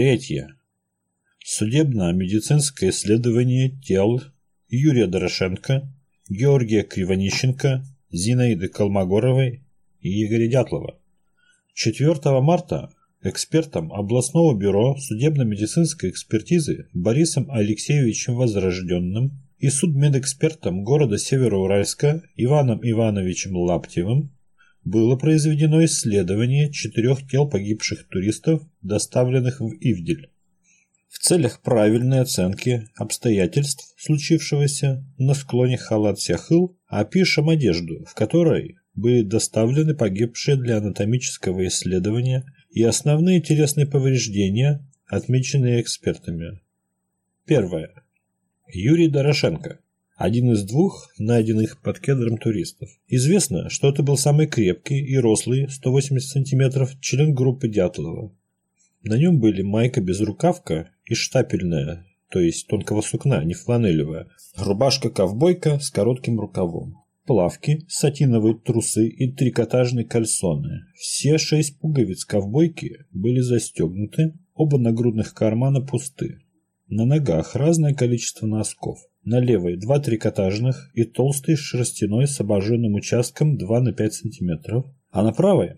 Третья. Судебно-медицинское исследование тел Юрия Дорошенко, Георгия Кривонищенко, Зинаиды Колмогоровой и Игоря Дятлова. 4 марта экспертом областного бюро судебно-медицинской экспертизы Борисом Алексеевичем Возрожденным и судмедэкспертом города Североуральска Иваном Ивановичем Лаптевым было произведено исследование четырех тел погибших туристов, доставленных в Ивдель. В целях правильной оценки обстоятельств случившегося на склоне Халат-Сяхыл опишем одежду, в которой были доставлены погибшие для анатомического исследования и основные телесные повреждения, отмеченные экспертами. Первое. Юрий Дорошенко один из двух найденных под кедром туристов. Известно, что это был самый крепкий и рослый, 180 см, член группы Дятлова. На нем были майка-безрукавка и штапельная, то есть тонкого сукна, не фланелевая, рубашка-ковбойка с коротким рукавом, плавки, сатиновые трусы и трикотажные кальсоны. Все шесть пуговиц ковбойки были застегнуты, оба нагрудных кармана пусты. На ногах разное количество носков. На левой два трикотажных и толстый шерстяной с обожженным участком 2 на 5 см, а на правой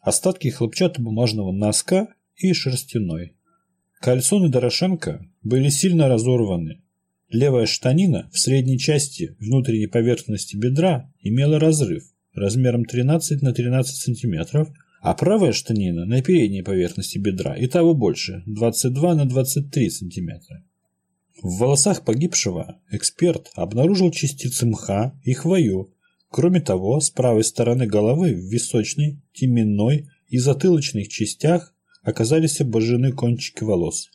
остатки хлопчатобумажного носка и шерстяной. Кальсоны Дорошенко были сильно разорваны. Левая штанина в средней части внутренней поверхности бедра имела разрыв размером 13 на 13 см, а правая штанина на передней поверхности бедра и того больше – 22 на 23 см. В волосах погибшего эксперт обнаружил частицы мха и хвою. Кроме того, с правой стороны головы в височной, теменной и затылочных частях оказались обожжены кончики волос.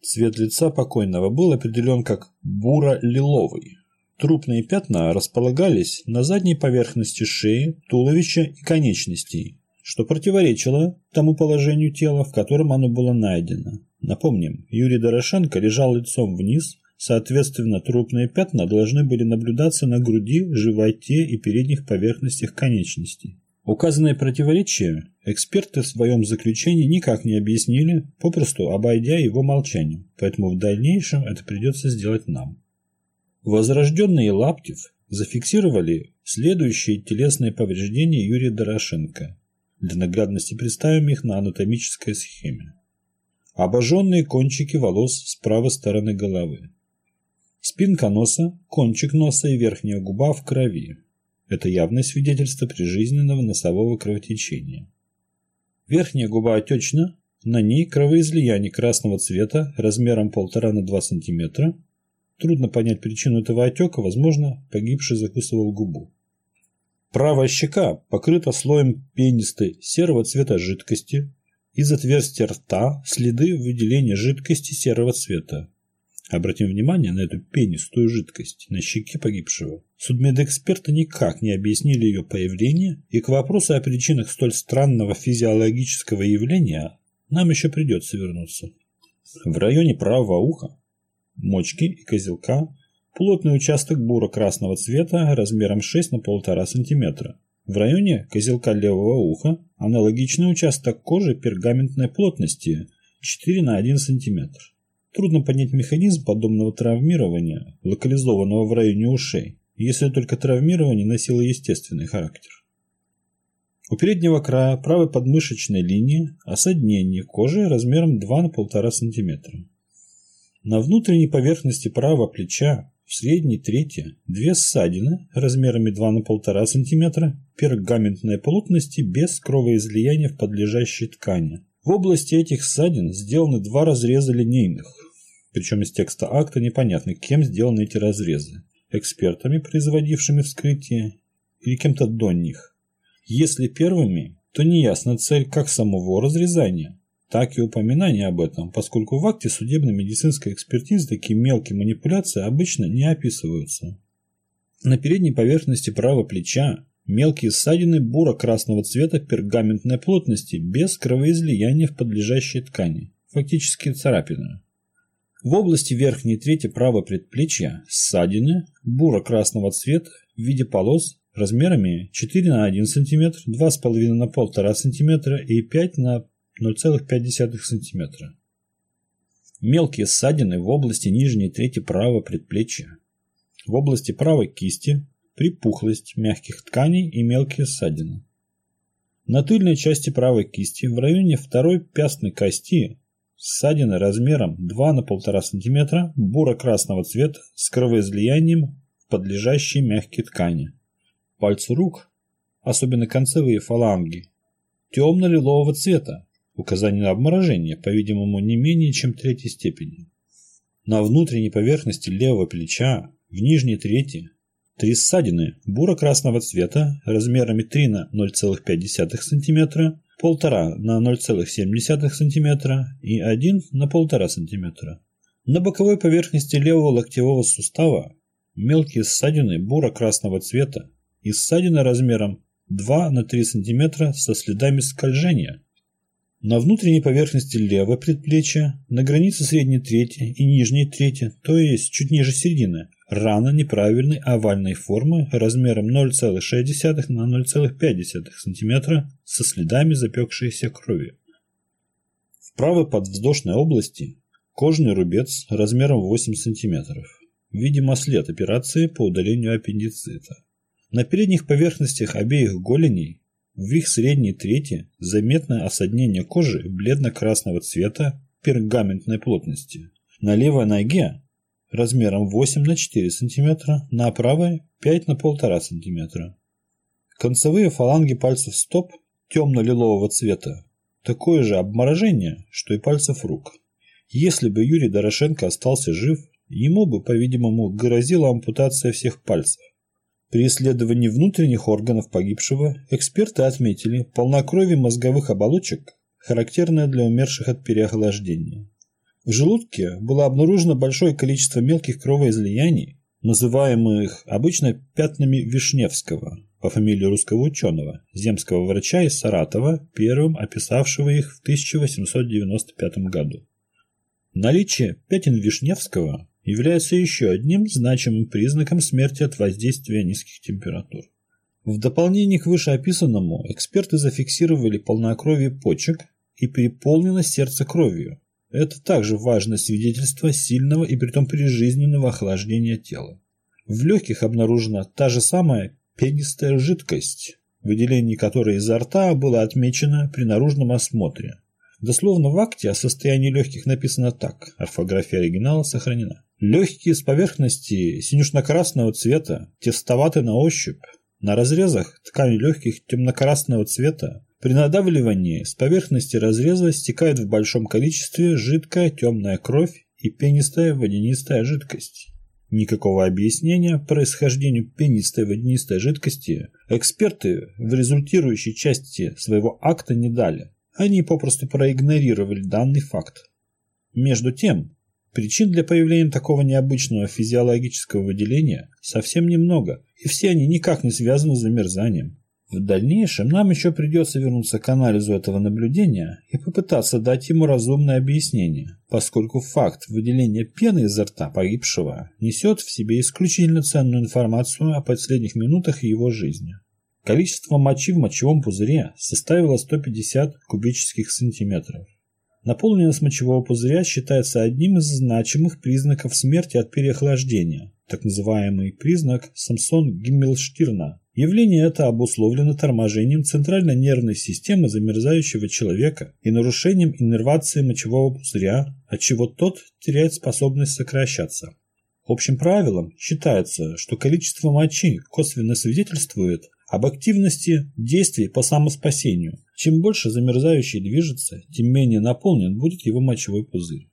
Цвет лица покойного был определен как буро-лиловый. Трупные пятна располагались на задней поверхности шеи, туловища и конечностей, что противоречило тому положению тела, в котором оно было найдено. Напомним, Юрий Дорошенко лежал лицом вниз, соответственно, трупные пятна должны были наблюдаться на груди, животе и передних поверхностях конечностей. Указанные противоречия эксперты в своем заключении никак не объяснили, попросту обойдя его молчанием, поэтому в дальнейшем это придется сделать нам. Возрожденные Лаптев зафиксировали следующие телесные повреждения Юрия Дорошенко. Для наглядности представим их на анатомической схеме. Обожженные кончики волос с правой стороны головы. Спинка носа, кончик носа и верхняя губа в крови. Это явное свидетельство прижизненного носового кровотечения. Верхняя губа отечна, на ней кровоизлияние красного цвета размером 1,5 на 2 см. Трудно понять причину этого отека, возможно, погибший закусывал губу. Правая щека покрыта слоем пенистой серого цвета жидкости, из отверстия рта следы выделения жидкости серого цвета. Обратим внимание на эту пенистую жидкость на щеке погибшего. Судмедэксперты никак не объяснили ее появление, и к вопросу о причинах столь странного физиологического явления нам еще придется вернуться. В районе правого уха, мочки и козелка Плотный участок буро-красного цвета размером 6 на 1,5 см. В районе козелка левого уха аналогичный участок кожи пергаментной плотности 4 на 1 см. Трудно понять механизм подобного травмирования, локализованного в районе ушей, если только травмирование носило естественный характер. У переднего края правой подмышечной линии осаднение кожи размером 2 на 1,5 см. На внутренней поверхности правого плеча в средней трети две ссадины размерами 2 на 1,5 см пергаментной плотности без кровоизлияния в подлежащей ткани. В области этих ссадин сделаны два разреза линейных, причем из текста акта непонятно, кем сделаны эти разрезы – экспертами, производившими вскрытие, или кем-то до них. Если первыми, то неясна цель как самого разрезания, так и упоминание об этом, поскольку в акте судебно-медицинской экспертизы такие мелкие манипуляции обычно не описываются. На передней поверхности правого плеча мелкие ссадины буро-красного цвета пергаментной плотности без кровоизлияния в подлежащей ткани, фактически царапины. В области верхней трети правого предплечья ссадины буро-красного цвета в виде полос размерами 4 на 1 см, 2,5 на 1,5 см и 5 на 0,5 см. Мелкие ссадины в области нижней трети правого предплечья. В области правой кисти припухлость мягких тканей и мелкие ссадины. На тыльной части правой кисти в районе второй пястной кости ссадины размером 2 на 1,5 см буро-красного цвета с кровоизлиянием в подлежащие мягкие ткани. Пальцы рук, особенно концевые фаланги, темно-лилового цвета, указание на обморожение, по-видимому, не менее чем третьей степени. На внутренней поверхности левого плеча, в нижней трети, Три ссадины буро-красного цвета размерами 3 на 0,5 см, 1,5 на 0,7 см и 1 на 1,5 см. На боковой поверхности левого локтевого сустава мелкие ссадины буро-красного цвета и ссадины размером 2 на 3 см со следами скольжения. На внутренней поверхности левого предплечья, на границе средней трети и нижней трети, то есть чуть ниже середины, рана неправильной овальной формы размером 0,6 на 0,5 см со следами запекшейся крови. В правой подвздошной области кожный рубец размером 8 см. Видимо след операции по удалению аппендицита. На передних поверхностях обеих голеней в их средней трети заметное осаднение кожи бледно-красного цвета пергаментной плотности. На левой ноге размером 8 на 4 см, на правой 5 на 1,5 см. Концевые фаланги пальцев стоп темно-лилового цвета. Такое же обморожение, что и пальцев рук. Если бы Юрий Дорошенко остался жив, ему бы, по-видимому, грозила ампутация всех пальцев. При исследовании внутренних органов погибшего эксперты отметили полнокровие мозговых оболочек, характерное для умерших от переохлаждения. В желудке было обнаружено большое количество мелких кровоизлияний, называемых обычно пятнами Вишневского, по фамилии русского ученого, земского врача из Саратова, первым описавшего их в 1895 году. Наличие пятен Вишневского является еще одним значимым признаком смерти от воздействия низких температур. В дополнение к вышеописанному эксперты зафиксировали полнокровие почек и переполненность сердца кровью, это также важное свидетельство сильного и притом прижизненного охлаждения тела. В легких обнаружена та же самая пенистая жидкость, выделение которой изо рта было отмечено при наружном осмотре. Дословно в акте о состоянии легких написано так, орфография оригинала сохранена. Легкие с поверхности синюшно-красного цвета, тестоваты на ощупь, на разрезах ткани легких темно-красного цвета, при надавливании с поверхности разреза стекает в большом количестве жидкая темная кровь и пенистая водянистая жидкость. Никакого объяснения происхождению пенистой водянистой жидкости эксперты в результирующей части своего акта не дали. Они попросту проигнорировали данный факт. Между тем, причин для появления такого необычного физиологического выделения совсем немного, и все они никак не связаны с замерзанием. В дальнейшем нам еще придется вернуться к анализу этого наблюдения и попытаться дать ему разумное объяснение, поскольку факт выделения пены изо рта погибшего несет в себе исключительно ценную информацию о последних минутах его жизни. Количество мочи в мочевом пузыре составило 150 кубических сантиметров. Наполненность мочевого пузыря считается одним из значимых признаков смерти от переохлаждения, так называемый признак Самсон-Гиммелштирна Явление это обусловлено торможением центральной нервной системы замерзающего человека и нарушением иннервации мочевого пузыря, отчего тот теряет способность сокращаться. Общим правилом считается, что количество мочи косвенно свидетельствует об активности действий по самоспасению. Чем больше замерзающий движется, тем менее наполнен будет его мочевой пузырь.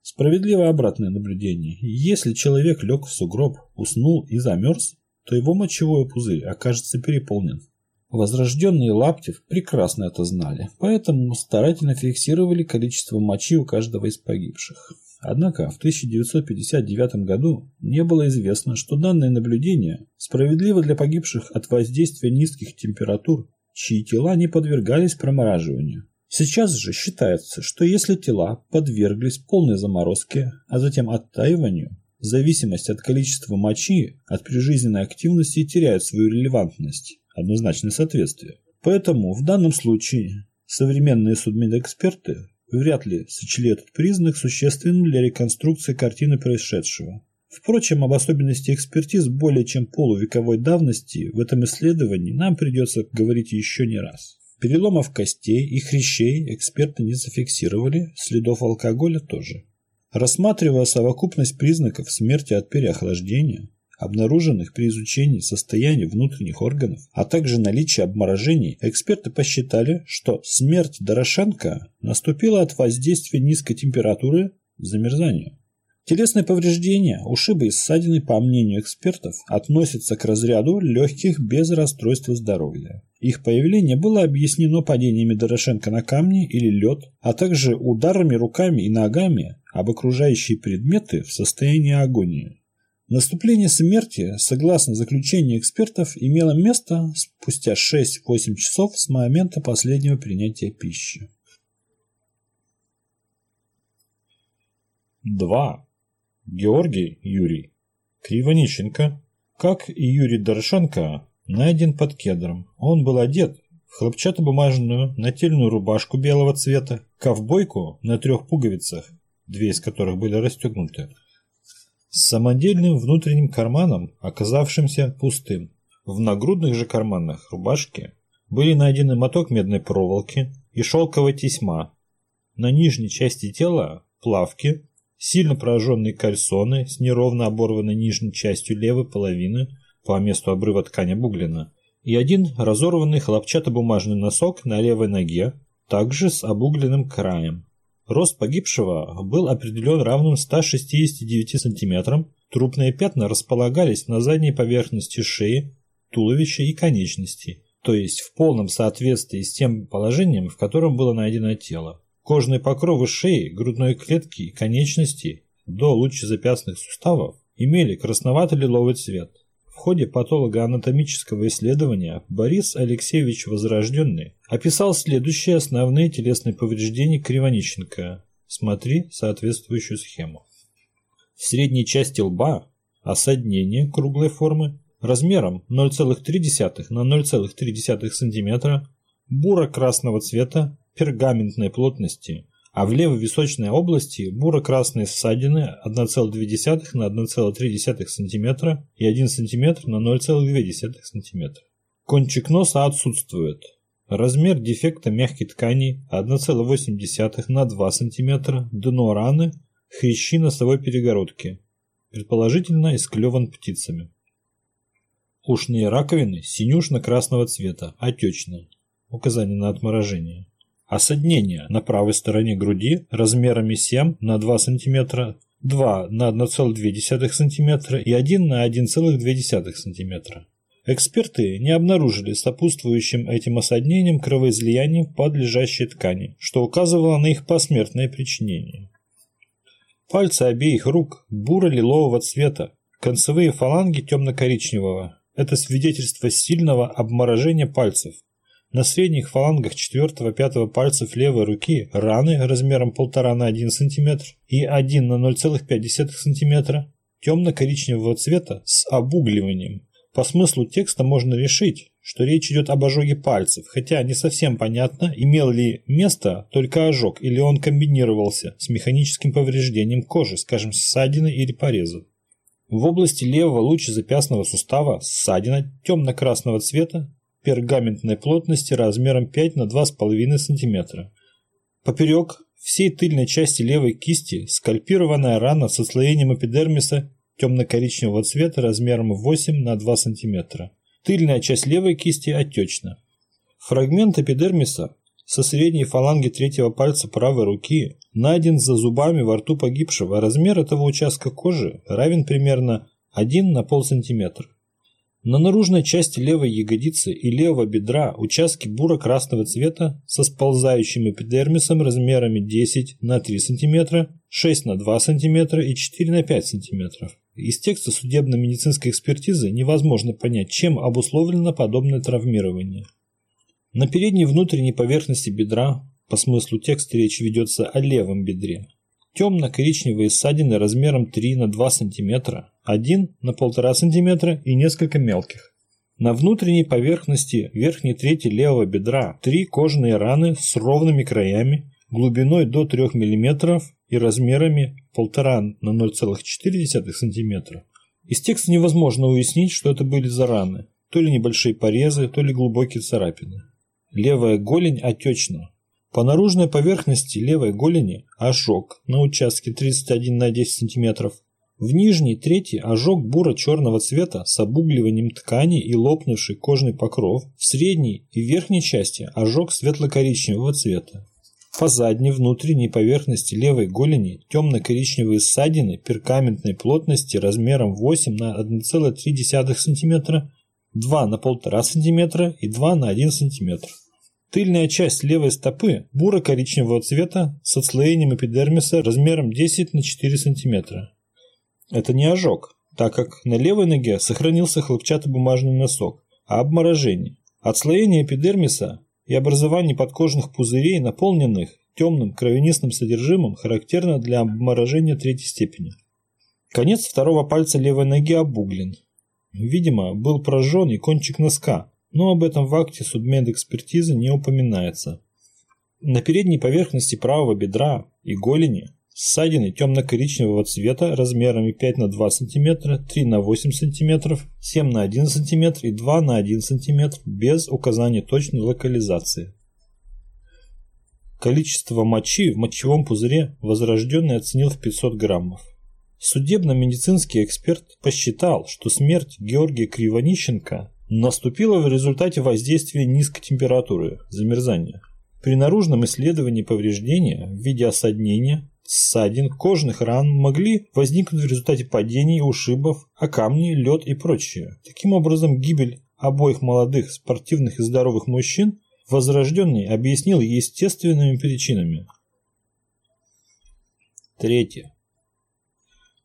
Справедливое обратное наблюдение. Если человек лег в сугроб, уснул и замерз, то его мочевой пузырь окажется переполнен. Возрожденные Лаптев прекрасно это знали, поэтому старательно фиксировали количество мочи у каждого из погибших. Однако в 1959 году не было известно, что данное наблюдение справедливо для погибших от воздействия низких температур, чьи тела не подвергались промораживанию. Сейчас же считается, что если тела подверглись полной заморозке, а затем оттаиванию, зависимость от количества мочи от прижизненной активности теряет свою релевантность, однозначное соответствие. Поэтому в данном случае Современные судмедэксперты вряд ли сочли этот признак существенным для реконструкции картины происшедшего. Впрочем, об особенности экспертиз более чем полувековой давности в этом исследовании нам придется говорить еще не раз. Переломов костей и хрящей эксперты не зафиксировали, следов алкоголя тоже. Рассматривая совокупность признаков смерти от переохлаждения, обнаруженных при изучении состояния внутренних органов, а также наличия обморожений, эксперты посчитали, что смерть Дорошенко наступила от воздействия низкой температуры замерзания. Телесные повреждения, ушибы и ссадины, по мнению экспертов, относятся к разряду легких без расстройства здоровья. Их появление было объяснено падениями Дорошенко на камни или лед, а также ударами руками и ногами об окружающие предметы в состоянии агонии. Наступление смерти, согласно заключению экспертов, имело место спустя 6-8 часов с момента последнего принятия пищи. 2. Георгий Юрий Кривонищенко, как и Юрий Дорошенко, найден под кедром. Он был одет в хлопчатобумажную нательную рубашку белого цвета, ковбойку на трех пуговицах, две из которых были расстегнуты, с самодельным внутренним карманом, оказавшимся пустым. В нагрудных же карманах рубашки были найдены моток медной проволоки и шелковая тесьма. На нижней части тела плавки, сильно пораженные кальсоны с неровно оборванной нижней частью левой половины по месту обрыва ткани буглина и один разорванный хлопчатобумажный носок на левой ноге, также с обугленным краем. Рост погибшего был определен равным 169 см, трупные пятна располагались на задней поверхности шеи, туловища и конечностей, то есть в полном соответствии с тем положением, в котором было найдено тело. Кожные покровы шеи, грудной клетки и конечностей до лучезапястных суставов имели красновато-лиловый цвет. В ходе патологоанатомического исследования Борис Алексеевич Возрожденный описал следующие основные телесные повреждения Кривонищенко. Смотри соответствующую схему. В средней части лба осаднение круглой формы размером 0,3 на 0,3 см, буро-красного цвета, пергаментной плотности, а в левой височной области буро-красные ссадины 1,2 на 1,3 см и 1 см на 0,2 см. Кончик носа отсутствует. Размер дефекта мягкой ткани 1,8 на 2 см, дно раны, хрящи носовой перегородки, предположительно исклеван птицами. Ушные раковины синюшно-красного цвета, отечные. Указание на отморожение. Осаднение на правой стороне груди размерами 7 на 2 см, 2 на 1,2 см и 1 на 1,2 см. Эксперты не обнаружили сопутствующим этим осаднением кровоизлияний в подлежащей ткани, что указывало на их посмертное причинение. Пальцы обеих рук буро-лилового цвета, концевые фаланги темно-коричневого. Это свидетельство сильного обморожения пальцев, на средних фалангах 4-5 пальцев левой руки раны размером 1,5 на 1 см и 1 на 0,5 см темно-коричневого цвета с обугливанием. По смыслу текста можно решить, что речь идет об ожоге пальцев, хотя не совсем понятно, имел ли место только ожог или он комбинировался с механическим повреждением кожи, скажем, ссадины или пореза. В области левого лучезапястного сустава ссадина темно-красного цвета пергаментной плотности размером 5 на 2,5 см. Поперек всей тыльной части левой кисти скальпированная рана с отслоением эпидермиса темно-коричневого цвета размером 8 на 2 см. Тыльная часть левой кисти отечна. Фрагмент эпидермиса со средней фаланги третьего пальца правой руки найден за зубами во рту погибшего. Размер этого участка кожи равен примерно 1 на пол сантиметра. На наружной части левой ягодицы и левого бедра участки буро-красного цвета со сползающим эпидермисом размерами 10 на 3 см, 6 на 2 см и 4 на 5 см. Из текста судебно-медицинской экспертизы невозможно понять, чем обусловлено подобное травмирование. На передней внутренней поверхности бедра, по смыслу текста речь ведется о левом бедре, темно-коричневые ссадины размером 3 на 2 см, 1 на 1,5 см и несколько мелких. На внутренней поверхности верхней трети левого бедра три кожаные раны с ровными краями, глубиной до 3 мм и размерами 1,5 на 0,4 см. Из текста невозможно уяснить, что это были за раны. То ли небольшие порезы, то ли глубокие царапины. Левая голень отечна. По наружной поверхности левой голени ожог на участке 31 на 10 см. В нижней трети ожог буро-черного цвета с обугливанием ткани и лопнувший кожный покров. В средней и верхней части ожог светло-коричневого цвета. По задней внутренней поверхности левой голени темно-коричневые ссадины перкаментной плотности размером 8 на 1,3 см, 2 на 1,5 см и 2 на 1 см. Тыльная часть левой стопы буро-коричневого цвета с отслоением эпидермиса размером 10 на 4 см. Это не ожог, так как на левой ноге сохранился хлопчатобумажный носок, а обморожение. Отслоение эпидермиса и образование подкожных пузырей, наполненных темным кровянистым содержимым, характерно для обморожения третьей степени. Конец второго пальца левой ноги обуглен. Видимо, был прожжен и кончик носка, но об этом в акте судмедэкспертизы не упоминается. На передней поверхности правого бедра и голени ссадины темно-коричневого цвета размерами 5 на 2 см, 3 на 8 см, 7 на 1 см и 2 на 1 см без указания точной локализации. Количество мочи в мочевом пузыре возрожденный оценил в 500 граммов. Судебно-медицинский эксперт посчитал, что смерть Георгия Кривонищенко наступила в результате воздействия низкой температуры, замерзания. При наружном исследовании повреждения в виде осаднения, ссадин, кожных ран могли возникнуть в результате падений, ушибов, а камни, лед и прочее. Таким образом, гибель обоих молодых, спортивных и здоровых мужчин Возрожденный объяснил естественными причинами. Третье.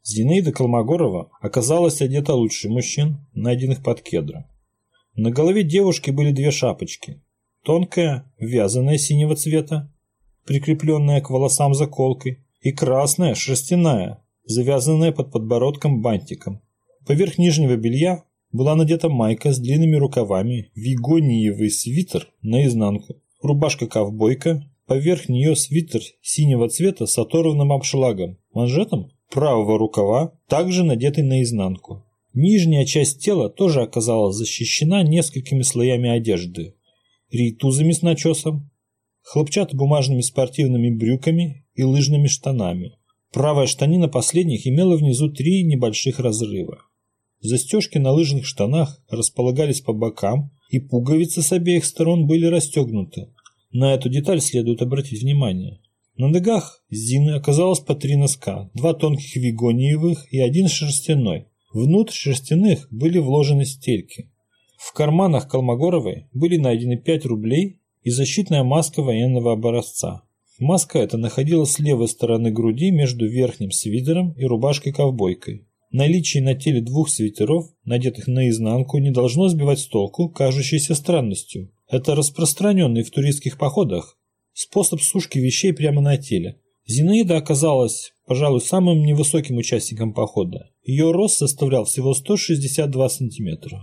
Зинаида Колмогорова оказалась одета лучше мужчин, найденных под кедром. На голове девушки были две шапочки. Тонкая, вязаная синего цвета, прикрепленная к волосам заколкой, и красная, шерстяная, завязанная под подбородком бантиком. Поверх нижнего белья была надета майка с длинными рукавами, вигониевый свитер наизнанку, рубашка-ковбойка, поверх нее свитер синего цвета с оторванным обшлагом, манжетом правого рукава, также надетый наизнанку. Нижняя часть тела тоже оказалась защищена несколькими слоями одежды. Рейтузами с начесом, хлопчатобумажными спортивными брюками и лыжными штанами. Правая штанина последних имела внизу три небольших разрыва. Застежки на лыжных штанах располагались по бокам, и пуговицы с обеих сторон были расстегнуты. На эту деталь следует обратить внимание. На ногах Зины оказалось по три носка, два тонких вигониевых и один шерстяной. Внутрь шерстяных были вложены стельки. В карманах Колмогоровой были найдены 5 рублей и защитная маска военного образца. Маска эта находилась с левой стороны груди между верхним свитером и рубашкой-ковбойкой. Наличие на теле двух свитеров, надетых наизнанку, не должно сбивать с толку, кажущейся странностью. Это распространенный в туристских походах способ сушки вещей прямо на теле. Зинаида оказалась, пожалуй, самым невысоким участником похода. Ее рост составлял всего 162 сантиметра.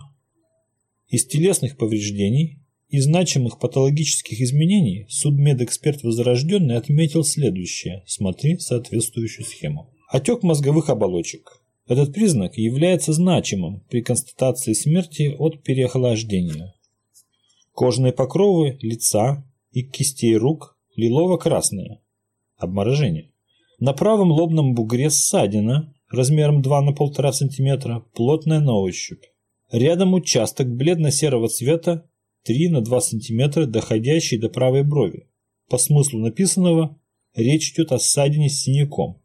Из телесных повреждений и значимых патологических изменений судмедэксперт Возрожденный отметил следующее. Смотри соответствующую схему. Отек мозговых оболочек, этот признак является значимым при констатации смерти от переохлаждения. Кожные покровы лица и кистей рук лилово-красные. Обморожение. На правом лобном бугре ссадина размером 2 на 1,5 см, плотная на ощупь. Рядом участок бледно-серого цвета 3 на 2 см, доходящий до правой брови. По смыслу написанного речь идет о ссадине с синяком.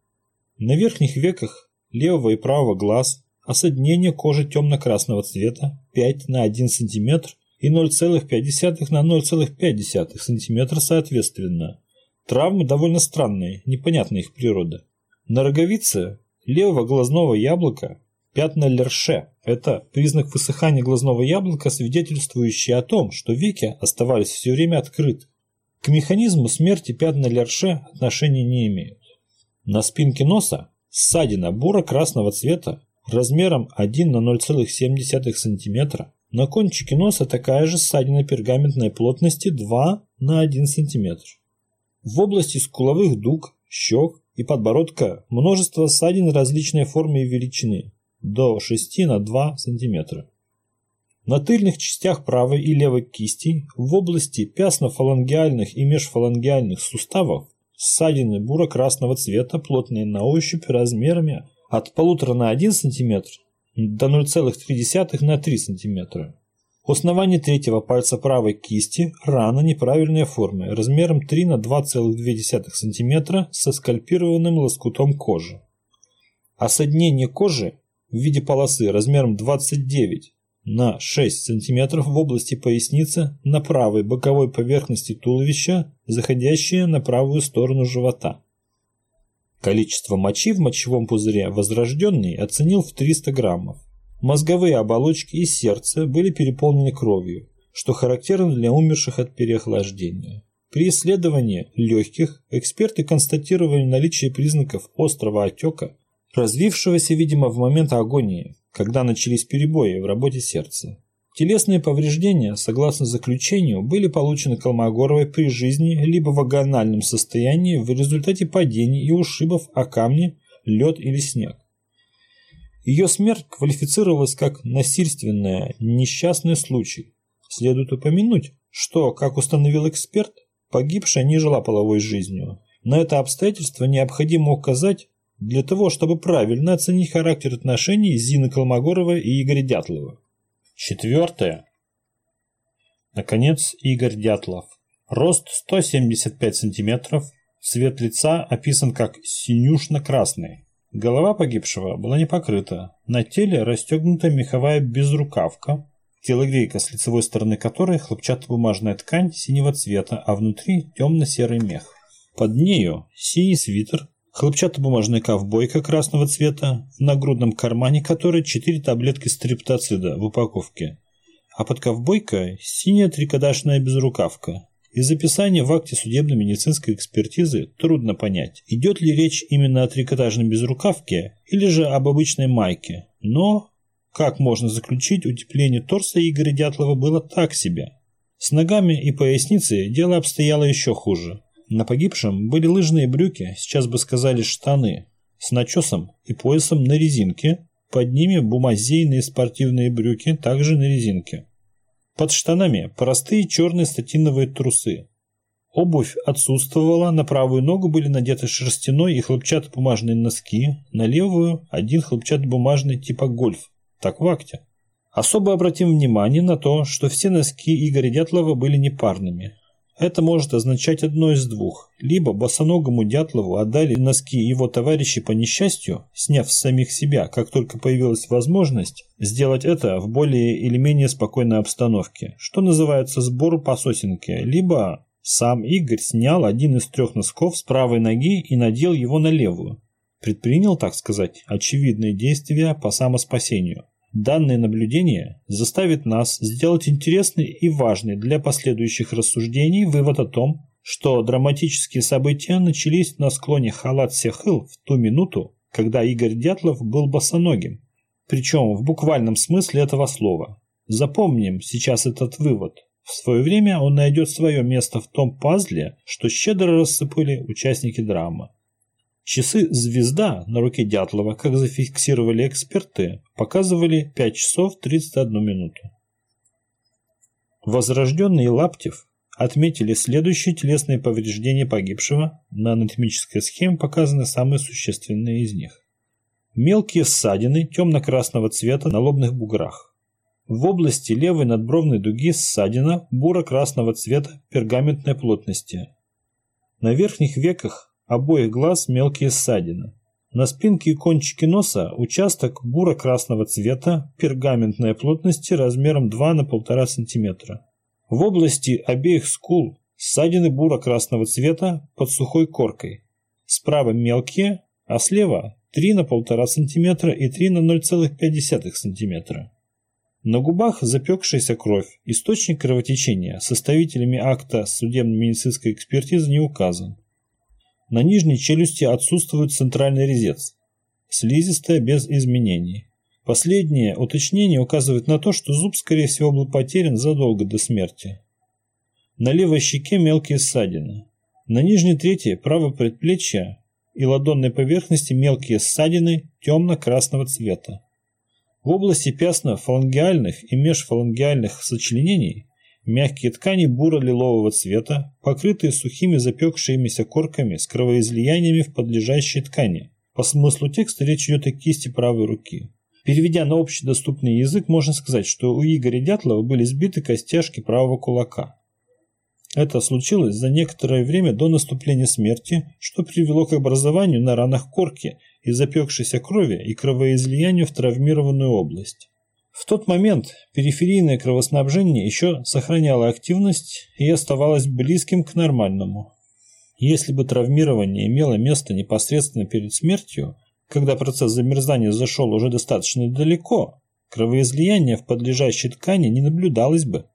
На верхних веках левого и правого глаз, осаднение кожи темно-красного цвета 5 на 1 см и 0,5 на 0,5 см соответственно. Травмы довольно странные, непонятна их природа. На роговице левого глазного яблока пятна Лерше. Это признак высыхания глазного яблока, свидетельствующий о том, что веки оставались все время открыты. К механизму смерти пятна Лерше отношения не имеют. На спинке носа Ссадина буро-красного цвета размером 1 на 0,7 см На кончике носа такая же ссадина пергаментной плотности 2 на 1 см. В области скуловых дуг, щек и подбородка множество ссадин различной формы и величины до 6 на 2 см. На тыльных частях правой и левой кисти в области пясно-фалангиальных и межфалангиальных суставов ссадины буро-красного цвета, плотные на ощупь размерами от 1,5 на 1 см до 0,3 на 3 см. У основания третьего пальца правой кисти рана неправильной формы, размером 3 на 2,2 см со скальпированным лоскутом кожи. Осаднение кожи в виде полосы размером 29 на 6 см в области поясницы на правой боковой поверхности туловища, заходящее на правую сторону живота. Количество мочи в мочевом пузыре возрожденный оценил в 300 граммов. Мозговые оболочки и сердце были переполнены кровью, что характерно для умерших от переохлаждения. При исследовании легких эксперты констатировали наличие признаков острого отека, развившегося, видимо, в момент агонии, когда начались перебои в работе сердца. Телесные повреждения, согласно заключению, были получены Колмогоровой при жизни либо в агональном состоянии в результате падений и ушибов о камни, лед или снег. Ее смерть квалифицировалась как насильственная, несчастный случай. Следует упомянуть, что, как установил эксперт, погибшая не жила половой жизнью. На это обстоятельство необходимо указать для того, чтобы правильно оценить характер отношений Зины Колмогоровой и Игоря Дятлова. Четвертое. Наконец, Игорь Дятлов. Рост 175 см, цвет лица описан как синюшно-красный. Голова погибшего была не покрыта. На теле расстегнута меховая безрукавка, телогрейка с лицевой стороны которой хлопчатобумажная ткань синего цвета, а внутри темно-серый мех. Под нею синий свитер, Хлопчатобумажная ковбойка красного цвета, в нагрудном кармане которой четыре таблетки стриптоцида в упаковке, а под ковбойкой синяя трикодашная безрукавка. Из описания в акте судебно-медицинской экспертизы трудно понять, идет ли речь именно о трикотажной безрукавке или же об обычной майке. Но, как можно заключить, утепление торса Игоря Дятлова было так себе. С ногами и поясницей дело обстояло еще хуже. На погибшем были лыжные брюки, сейчас бы сказали штаны, с начесом и поясом на резинке, под ними бумазейные спортивные брюки, также на резинке. Под штанами простые черные статиновые трусы. Обувь отсутствовала, на правую ногу были надеты шерстяной и хлопчатобумажные носки, на левую один хлопчатобумажный типа гольф, так в акте. Особо обратим внимание на то, что все носки Игоря Дятлова были непарными, это может означать одно из двух. Либо босоногому Дятлову отдали носки его товарищи по несчастью, сняв с самих себя, как только появилась возможность, сделать это в более или менее спокойной обстановке, что называется сбор по сосенке, либо сам Игорь снял один из трех носков с правой ноги и надел его на левую. Предпринял, так сказать, очевидные действия по самоспасению. Данное наблюдение заставит нас сделать интересный и важный для последующих рассуждений вывод о том, что драматические события начались на склоне Халат-Сехыл в ту минуту, когда Игорь Дятлов был босоногим, причем в буквальном смысле этого слова. Запомним сейчас этот вывод. В свое время он найдет свое место в том пазле, что щедро рассыпали участники драмы. Часы «Звезда» на руке Дятлова, как зафиксировали эксперты, показывали 5 часов 31 минуту. Возрожденные Лаптев отметили следующие телесные повреждения погибшего, на анатомической схеме показаны самые существенные из них. Мелкие ссадины темно-красного цвета на лобных буграх. В области левой надбровной дуги ссадина буро-красного цвета пергаментной плотности. На верхних веках обоих глаз мелкие ссадины. На спинке и кончике носа участок буро-красного цвета, пергаментной плотности размером 2 на 1,5 см. В области обеих скул ссадины буро-красного цвета под сухой коркой. Справа мелкие, а слева 3 на 1,5 см и 3 на 0,5 см. На губах запекшаяся кровь. Источник кровотечения составителями акта судебно-медицинской экспертизы не указан. На нижней челюсти отсутствует центральный резец. Слизистая без изменений. Последнее уточнение указывает на то, что зуб, скорее всего, был потерян задолго до смерти. На левой щеке мелкие ссадины. На нижней трети правого предплечья и ладонной поверхности мелкие ссадины темно-красного цвета. В области пястно-фалангиальных и межфалангиальных сочленений мягкие ткани буро-лилового цвета, покрытые сухими запекшимися корками с кровоизлияниями в подлежащей ткани. По смыслу текста речь идет о кисти правой руки. Переведя на общедоступный язык, можно сказать, что у Игоря Дятлова были сбиты костяшки правого кулака. Это случилось за некоторое время до наступления смерти, что привело к образованию на ранах корки и запекшейся крови и кровоизлиянию в травмированную область. В тот момент периферийное кровоснабжение еще сохраняло активность и оставалось близким к нормальному. Если бы травмирование имело место непосредственно перед смертью, когда процесс замерзания зашел уже достаточно далеко, кровоизлияние в подлежащей ткани не наблюдалось бы.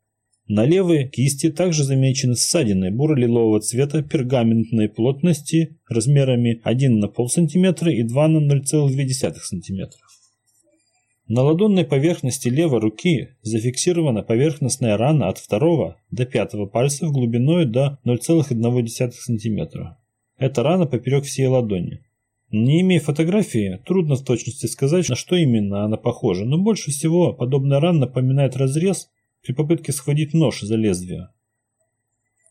На левой кисти также замечены ссадины буро-лилового цвета пергаментной плотности размерами 1 на пол см и 2 на 0,2 см. На ладонной поверхности левой руки зафиксирована поверхностная рана от второго до пятого пальцев глубиной до 0,1 см. Эта рана поперек всей ладони. Не имея фотографии, трудно в точности сказать, на что именно она похожа, но больше всего подобная рана напоминает разрез при попытке схватить нож за лезвие.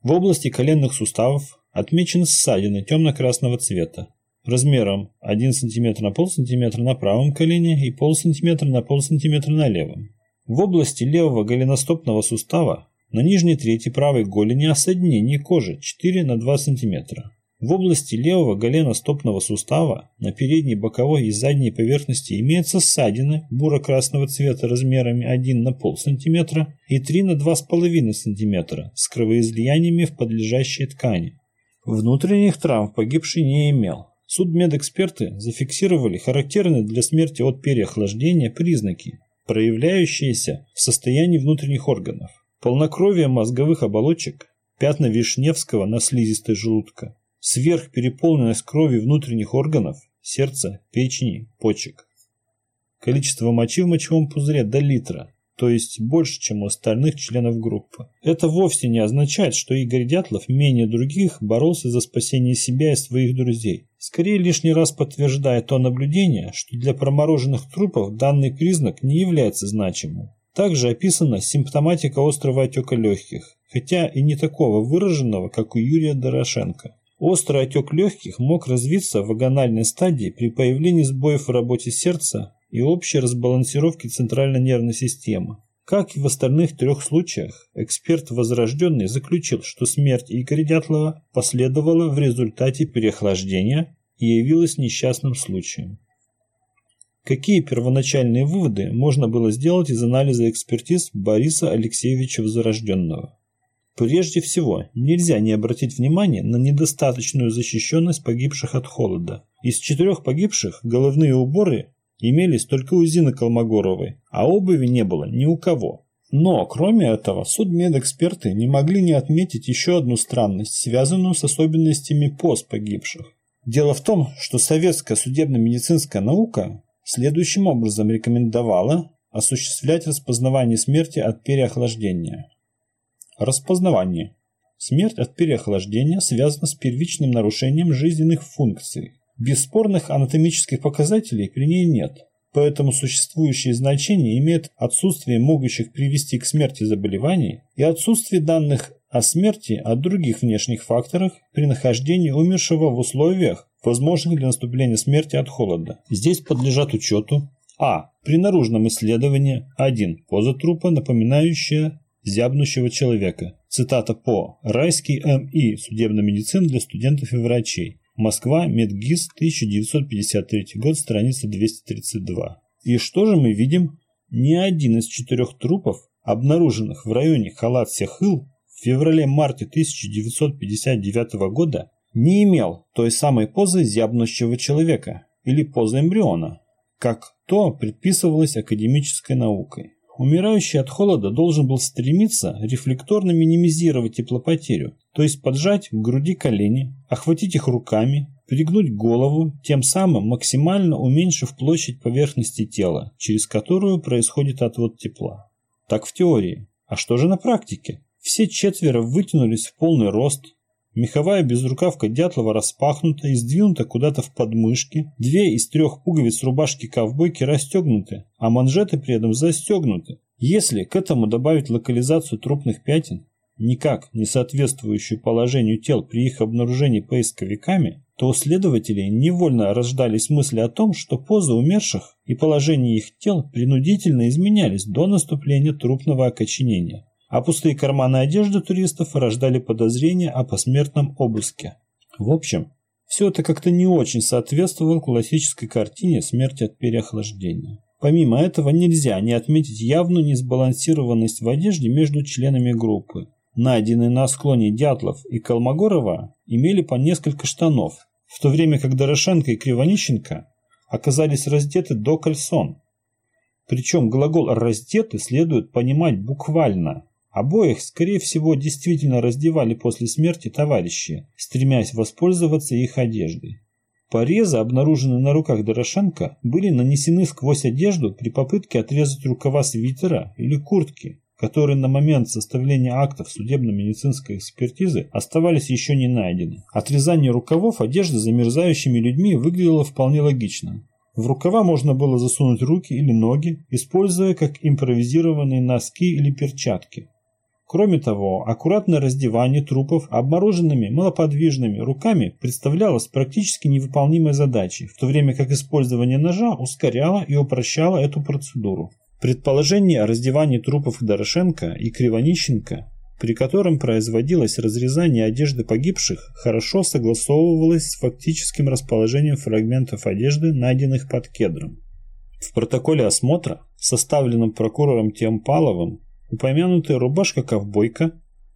В области коленных суставов отмечены ссадины темно-красного цвета, размером 1 см на пол см на правом колене и пол см на пол см на левом. В области левого голеностопного сустава на нижней трети правой голени осаднение кожи 4 на 2 см. В области левого голено-стопного сустава на передней, боковой и задней поверхности имеются ссадины буро-красного цвета размерами 1 на пол сантиметра и 3 на 2,5 сантиметра с кровоизлияниями в подлежащей ткани. Внутренних травм погибший не имел. Судмедэксперты зафиксировали характерные для смерти от переохлаждения признаки, проявляющиеся в состоянии внутренних органов. Полнокровие мозговых оболочек, пятна Вишневского на слизистой желудка, сверхпереполненность крови внутренних органов, сердца, печени, почек. Количество мочи в мочевом пузыре до литра, то есть больше, чем у остальных членов группы. Это вовсе не означает, что Игорь Дятлов менее других боролся за спасение себя и своих друзей. Скорее лишний раз подтверждает то наблюдение, что для промороженных трупов данный признак не является значимым. Также описана симптоматика острого отека легких, хотя и не такого выраженного, как у Юрия Дорошенко. Острый отек легких мог развиться в вагональной стадии при появлении сбоев в работе сердца и общей разбалансировки центральной нервной системы. Как и в остальных трех случаях, эксперт Возрожденный заключил, что смерть Игоря Дятлова последовала в результате переохлаждения и явилась несчастным случаем. Какие первоначальные выводы можно было сделать из анализа экспертиз Бориса Алексеевича Возрожденного? Прежде всего, нельзя не обратить внимания на недостаточную защищенность погибших от холода. Из четырех погибших головные уборы имелись только у Зины Колмогоровой, а обуви не было ни у кого. Но, кроме этого, судмедэксперты не могли не отметить еще одну странность, связанную с особенностями поз погибших. Дело в том, что советская судебно-медицинская наука следующим образом рекомендовала осуществлять распознавание смерти от переохлаждения. Распознавание. Смерть от переохлаждения связана с первичным нарушением жизненных функций. Бесспорных анатомических показателей при ней нет, поэтому существующие значения имеют отсутствие могущих привести к смерти заболеваний и отсутствие данных о смерти от других внешних факторов при нахождении умершего в условиях, возможных для наступления смерти от холода. Здесь подлежат учету а. При наружном исследовании 1. Поза трупа, напоминающая зябнущего человека. Цитата по «Райский М.И. Судебная медицина для студентов и врачей». Москва, Медгиз, 1953 год, страница 232. И что же мы видим? Ни один из четырех трупов, обнаруженных в районе Халат-Сехыл в феврале-марте 1959 года, не имел той самой позы зябнущего человека или позы эмбриона, как то предписывалось академической наукой. Умирающий от холода должен был стремиться рефлекторно минимизировать теплопотерю, то есть поджать к груди колени, охватить их руками, пригнуть голову, тем самым максимально уменьшив площадь поверхности тела, через которую происходит отвод тепла. Так в теории. А что же на практике? Все четверо вытянулись в полный рост, Меховая безрукавка Дятлова распахнута и сдвинута куда-то в подмышки. Две из трех пуговиц рубашки ковбойки расстегнуты, а манжеты при этом застегнуты. Если к этому добавить локализацию трупных пятен, никак не соответствующую положению тел при их обнаружении поисковиками, то у следователей невольно рождались мысли о том, что позы умерших и положение их тел принудительно изменялись до наступления трупного окоченения а пустые карманы одежды туристов рождали подозрения о посмертном обыске. В общем, все это как-то не очень соответствовало классической картине смерти от переохлаждения. Помимо этого нельзя не отметить явную несбалансированность в одежде между членами группы. Найденные на склоне Дятлов и Колмогорова имели по несколько штанов, в то время как Дорошенко и Кривонищенко оказались раздеты до кальсон. Причем глагол «раздеты» следует понимать буквально. Обоих, скорее всего, действительно раздевали после смерти товарищи, стремясь воспользоваться их одеждой. Порезы, обнаруженные на руках Дорошенко, были нанесены сквозь одежду при попытке отрезать рукава свитера или куртки, которые на момент составления актов судебно-медицинской экспертизы оставались еще не найдены. Отрезание рукавов одежды замерзающими людьми выглядело вполне логично. В рукава можно было засунуть руки или ноги, используя как импровизированные носки или перчатки. Кроме того, аккуратное раздевание трупов обмороженными малоподвижными руками представлялось практически невыполнимой задачей, в то время как использование ножа ускоряло и упрощало эту процедуру. Предположение о раздевании трупов Дорошенко и Кривонищенко, при котором производилось разрезание одежды погибших, хорошо согласовывалось с фактическим расположением фрагментов одежды, найденных под кедром. В протоколе осмотра, составленном прокурором Темпаловым, Упомянутая рубашка-ковбойка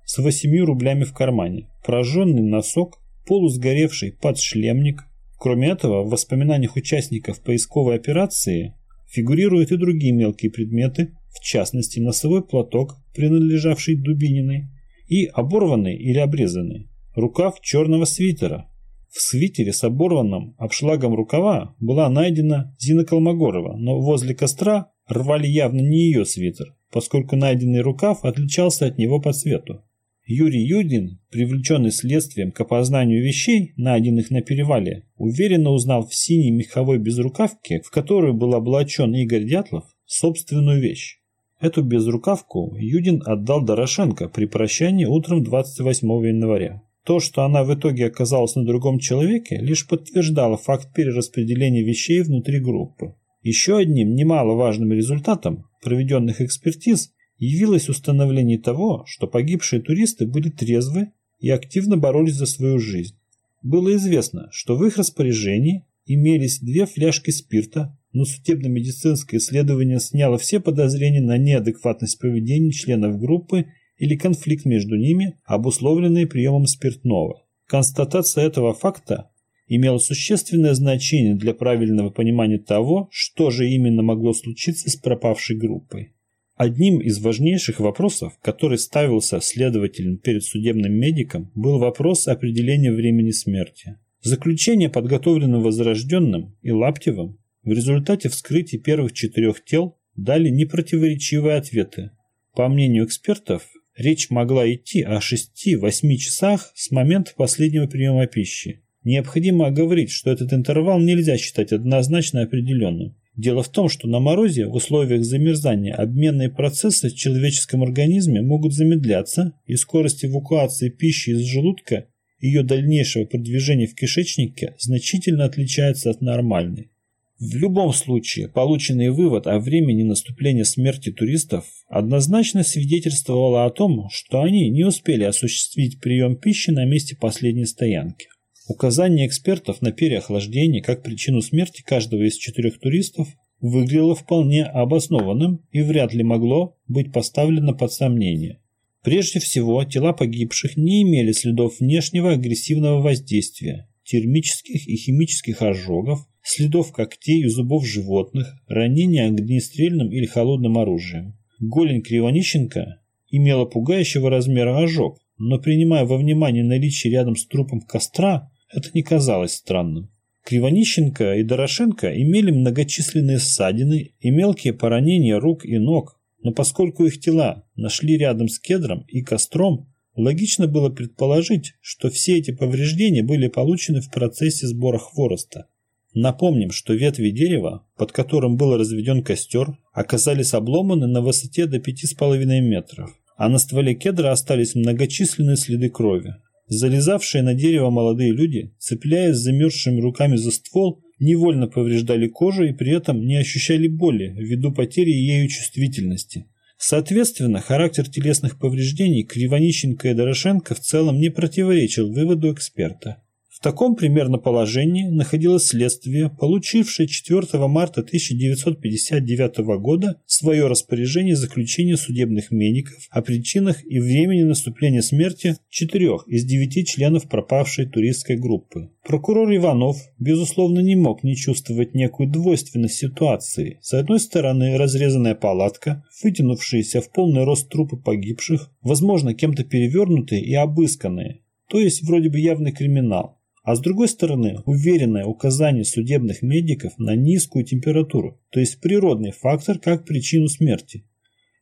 с восемью рублями в кармане, прожженный носок, полусгоревший подшлемник. Кроме этого, в воспоминаниях участников поисковой операции фигурируют и другие мелкие предметы, в частности носовой платок, принадлежавший Дубининой, и оборванный или обрезанный рукав черного свитера. В свитере с оборванным обшлагом рукава была найдена Зина Колмогорова, но возле костра рвали явно не ее свитер, поскольку найденный рукав отличался от него по цвету. Юрий Юдин, привлеченный следствием к опознанию вещей, найденных на перевале, уверенно узнал в синей меховой безрукавке, в которую был облачен Игорь Дятлов, собственную вещь. Эту безрукавку Юдин отдал Дорошенко при прощании утром 28 января. То, что она в итоге оказалась на другом человеке, лишь подтверждало факт перераспределения вещей внутри группы. Еще одним немаловажным результатом проведенных экспертиз явилось установление того, что погибшие туристы были трезвы и активно боролись за свою жизнь. Было известно, что в их распоряжении имелись две фляжки спирта, но судебно-медицинское исследование сняло все подозрения на неадекватность поведения членов группы или конфликт между ними, обусловленный приемом спиртного. Констатация этого факта имело существенное значение для правильного понимания того, что же именно могло случиться с пропавшей группой. Одним из важнейших вопросов, который ставился следователем перед судебным медиком, был вопрос определения времени смерти. Заключение, подготовленное Возрожденным и Лаптевым, в результате вскрытия первых четырех тел дали непротиворечивые ответы. По мнению экспертов, речь могла идти о 6-8 часах с момента последнего приема пищи, Необходимо оговорить, что этот интервал нельзя считать однозначно определенным. Дело в том, что на морозе в условиях замерзания обменные процессы в человеческом организме могут замедляться, и скорость эвакуации пищи из желудка и ее дальнейшего продвижения в кишечнике значительно отличается от нормальной. В любом случае, полученный вывод о времени наступления смерти туристов однозначно свидетельствовал о том, что они не успели осуществить прием пищи на месте последней стоянки. Указание экспертов на переохлаждение как причину смерти каждого из четырех туристов выглядело вполне обоснованным и вряд ли могло быть поставлено под сомнение. Прежде всего, тела погибших не имели следов внешнего агрессивного воздействия, термических и химических ожогов, следов когтей и зубов животных, ранения огнестрельным или холодным оружием. Голень Кривонищенко имела пугающего размера ожог, но принимая во внимание наличие рядом с трупом костра, это не казалось странным. Кривонищенко и Дорошенко имели многочисленные ссадины и мелкие поранения рук и ног, но поскольку их тела нашли рядом с кедром и костром, логично было предположить, что все эти повреждения были получены в процессе сбора хвороста. Напомним, что ветви дерева, под которым был разведен костер, оказались обломаны на высоте до 5,5 метров, а на стволе кедра остались многочисленные следы крови. Залезавшие на дерево молодые люди, цепляясь замерзшими руками за ствол, невольно повреждали кожу и при этом не ощущали боли ввиду потери ею чувствительности. Соответственно, характер телесных повреждений Кривонищенко и Дорошенко в целом не противоречил выводу эксперта. В таком примерно положении находилось следствие, получившее 4 марта 1959 года свое распоряжение заключения судебных медиков о причинах и времени наступления смерти четырех из девяти членов пропавшей туристской группы. Прокурор Иванов, безусловно, не мог не чувствовать некую двойственность ситуации. С одной стороны, разрезанная палатка, вытянувшиеся в полный рост трупы погибших, возможно, кем-то перевернутые и обысканные, то есть вроде бы явный криминал а с другой стороны уверенное указание судебных медиков на низкую температуру, то есть природный фактор как причину смерти.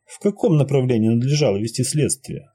В каком направлении надлежало вести следствие?